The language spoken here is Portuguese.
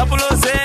só